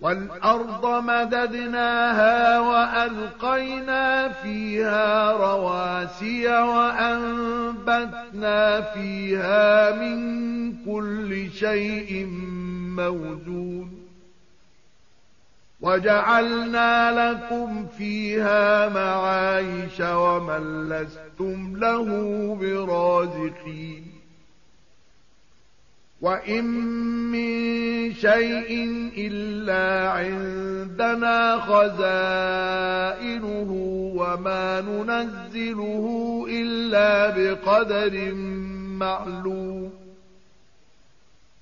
والأرض مددناها وألقينا فيها رواسي وأنبتنا فيها من كل شيء موجود. وجعلنا لكم فيها معايش ومن لستم له برازقين. وإن من شيء إلا عندنا خزائنه وما ننزله إلا بقدر معلوم.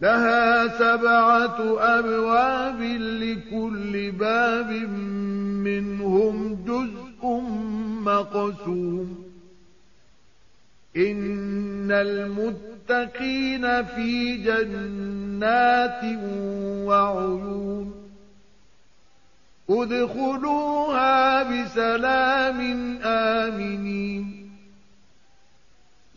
لها سبعة أبواب لكل باب منهم جزء مقسوم. إن المتقين في جنات وعيون. أدخلوها بسلام آمنين.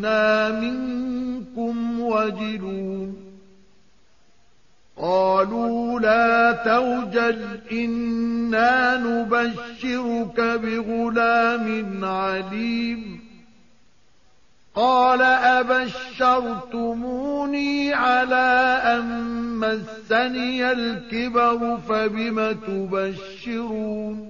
إنا منكم وجلون قالوا لا توجل إنا نبشرك بغلام عليم قال أبشرتموني على أن مسني الكبر فبم تبشرون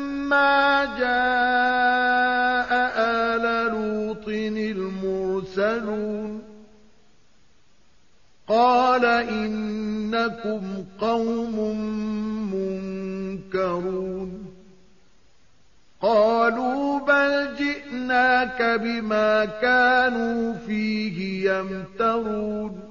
فلما جاء آل لوط المرسلون قال إنكم قوم منكرون قالوا بل جئناك بما كانوا فيه يمترون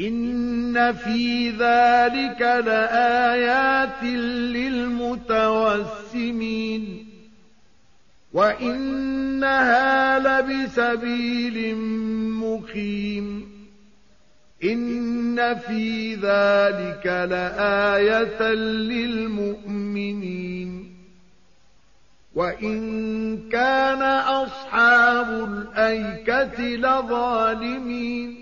إن في ذلك لآيات للمتوسمين وإنها لبسبيل مقيم إن في ذلك لآية للمؤمنين وإن كان أصحاب الأيكة لظالمين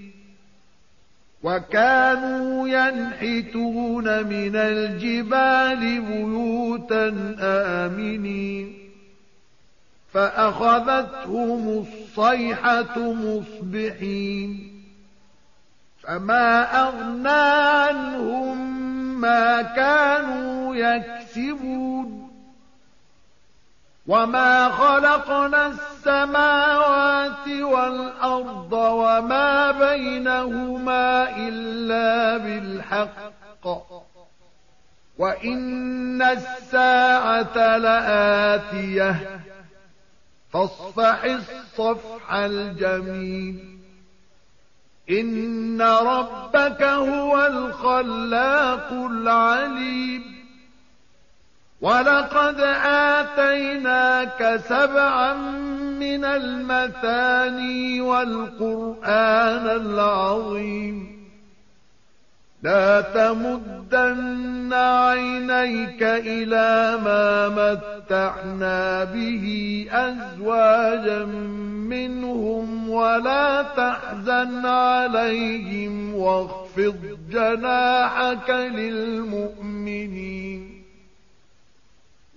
وكانوا ينحتون من الجبال بيوتا آمنين. فأخذتهم الصيحة مصبحين. فما أغنى عنهم ما كانوا يكسبون. وما خلقنا السماوات والأرض وما بينهما إلا بالحق. وإن الساعة لآتية. فاصفح الصفح الجميل. إن ربك هو الخلاق العليم. ولقد آتيناك سبعا من المثاني والقرآن العظيم. لا تمدن عينيك إلى ما متعنا به أزواجا منهم ولا تحزن عليهم واخفض جناحك للمؤمنين.